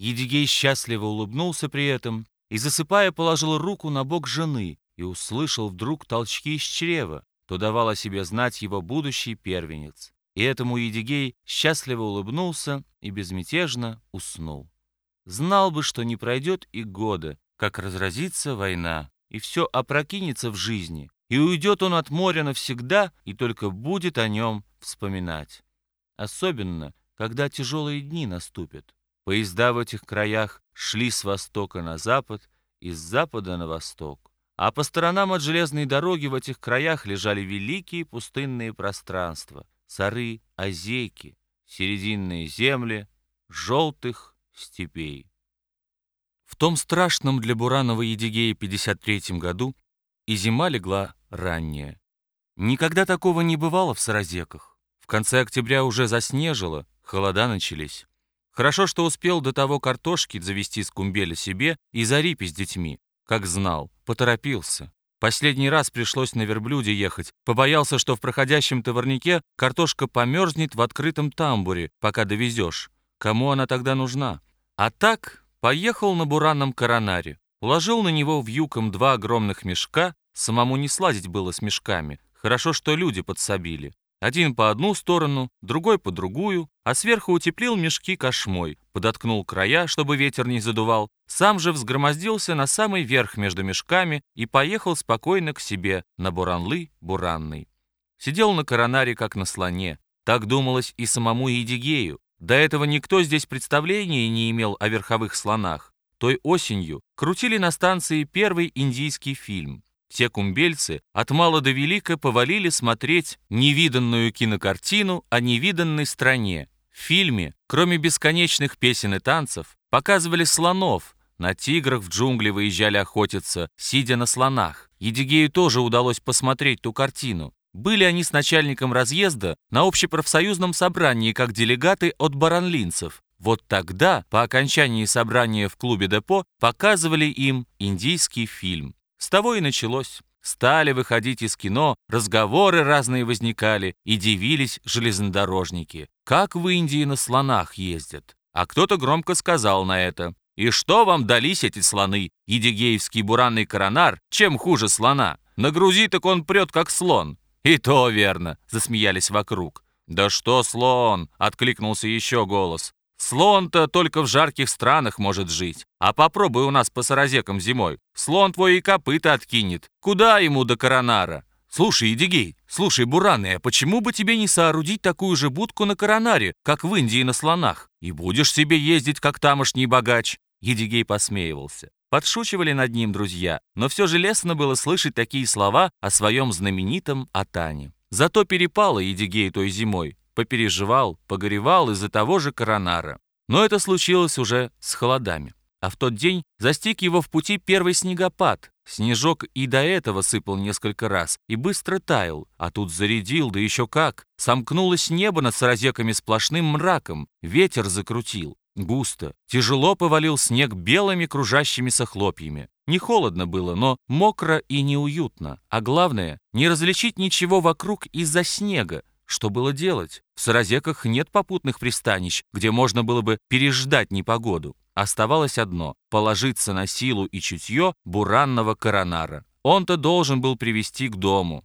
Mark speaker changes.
Speaker 1: Едигей счастливо улыбнулся при этом и, засыпая, положил руку на бок жены и услышал вдруг толчки из чрева, то давал о себе знать его будущий первенец. И этому Едигей счастливо улыбнулся и безмятежно уснул. Знал бы, что не пройдет и года, как разразится война, и все опрокинется в жизни, и уйдет он от моря навсегда, и только будет о нем вспоминать. Особенно, когда тяжелые дни наступят. Поезда в этих краях шли с востока на запад и с запада на восток. А по сторонам от железной дороги в этих краях лежали великие пустынные пространства, сары, озейки, серединные земли, желтых степей. В том страшном для Буранова Едигея 53 году и зима легла ранняя. Никогда такого не бывало в Саразеках. В конце октября уже заснежило, холода начались. Хорошо, что успел до того картошки завести с кумбеля себе и Зарипи с детьми. Как знал, поторопился. Последний раз пришлось на верблюде ехать. Побоялся, что в проходящем товарнике картошка померзнет в открытом тамбуре, пока довезешь. Кому она тогда нужна? А так поехал на буранном коронаре. Уложил на него в юком два огромных мешка. Самому не слазить было с мешками. Хорошо, что люди подсобили. Один по одну сторону, другой по другую, а сверху утеплил мешки кошмой, подоткнул края, чтобы ветер не задувал, сам же взгромоздился на самый верх между мешками и поехал спокойно к себе на Буранлы-Буранный. Сидел на коронаре, как на слоне. Так думалось и самому Едигею. До этого никто здесь представления не имел о верховых слонах. Той осенью крутили на станции первый индийский фильм. Все кумбельцы от мала до велика повалили смотреть невиданную кинокартину о невиданной стране. В фильме, кроме бесконечных песен и танцев, показывали слонов. На тиграх в джунгли выезжали охотиться, сидя на слонах. Едигею тоже удалось посмотреть ту картину. Были они с начальником разъезда на общепрофсоюзном собрании как делегаты от баранлинцев. Вот тогда, по окончании собрания в клубе депо, показывали им индийский фильм. С того и началось. Стали выходить из кино, разговоры разные возникали, и дивились железнодорожники. Как в Индии на слонах ездят? А кто-то громко сказал на это. «И что вам дались эти слоны? Едигеевский буранный коронар, чем хуже слона? Нагрузи, так он прет, как слон». «И то верно», — засмеялись вокруг. «Да что слон?» — откликнулся еще голос. Слон-то только в жарких странах может жить. А попробуй у нас по саразекам зимой. Слон твой и копыта откинет. Куда ему до коронара? Слушай, Эдигей, слушай, Бураны, а почему бы тебе не соорудить такую же будку на коронаре, как в Индии на слонах? И будешь себе ездить, как тамошний богач. Едигей посмеивался. Подшучивали над ним друзья, но все же лестно было слышать такие слова о своем знаменитом Атане. Зато перепало Едигей той зимой попереживал, погоревал из-за того же коронара. Но это случилось уже с холодами. А в тот день застиг его в пути первый снегопад. Снежок и до этого сыпал несколько раз и быстро таял, а тут зарядил, да еще как. Сомкнулось небо над саразеками сплошным мраком, ветер закрутил. Густо, тяжело повалил снег белыми кружащимися хлопьями. Не холодно было, но мокро и неуютно. А главное, не различить ничего вокруг из-за снега, что было делать? В Саразеках нет попутных пристанищ, где можно было бы переждать непогоду. Оставалось одно — положиться на силу и чутье буранного коронара. Он-то должен был привести к дому.